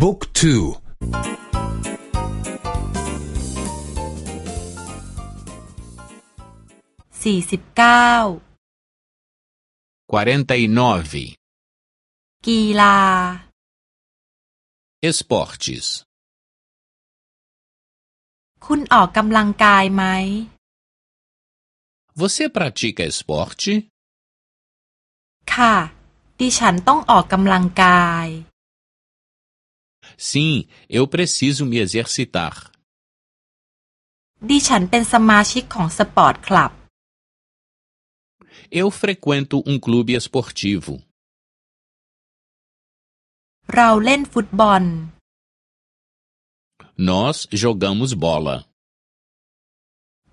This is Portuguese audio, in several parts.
บุ๊กทูสี่สิบเก้ากีฬา esportes คุณออกกำลังกายไหม Você pratica esporte? ค่ะ ดิฉันต้องออกกำลังกาย Sim, eu preciso me exercitar. ดิฉันเป็นสมาชิกของสปอร์ตคลับ Eu frequento um clube esportivo. เราเล่นฟุตบอล Nós jogamos bola.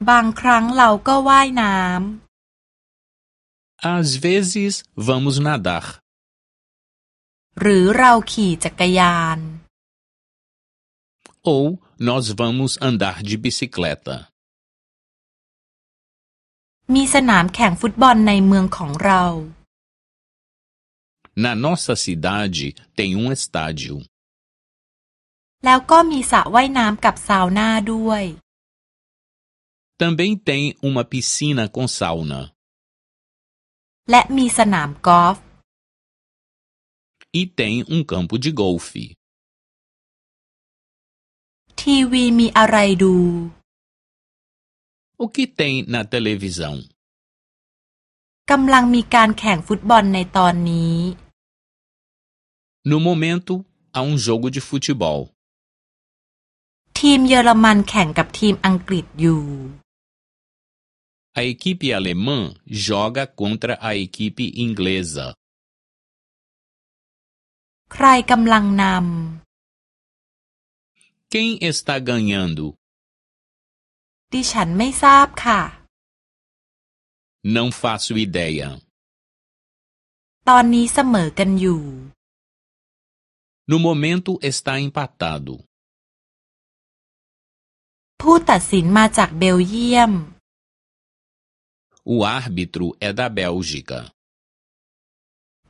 บางครั้งเราก็ว่ายน้ Às vezes vamos nadar. ำ หรือเราขี่จักรยาน Ou nós vamos andar de bicicleta. มีสนามแข่งฟุตบอลในเมืองของเรา Na nossa cidade tem um estádio. แล้วก็มีสระว่ายน้ำกับซาวน่าด้วย Também tem uma piscina com sauna. และมีสนามกอล์ฟ E tem um campo de golfe. ทีวีมีอะไรดู O que tem na televisão? กำลังมีการแข่งฟุตบอลในตอนนี้ No momento, há um jogo de futebol. ทีมเยอรมันแข่งกับทีมอังกฤษอยู่ A equipe alemã joga contra a equipe inglesa. ใครกำลังน Quem está ganhando? ำ ดิฉันไม่ทราบค่ะ Não faço ideia. ตอนนี้เสมอกันอยู่ No momento está empatado. ผู้ตัดสินมาจากเบลเยียม O árbitro é da Bélgica.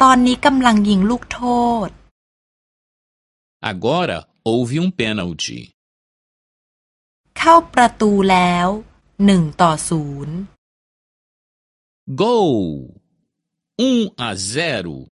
ตอนนี้กำลังยิงลูกโทษ Agora houve um pênalti. เข้าประตูแล้วหนึ่งต่อศูนย์ Gol! 1 a 0.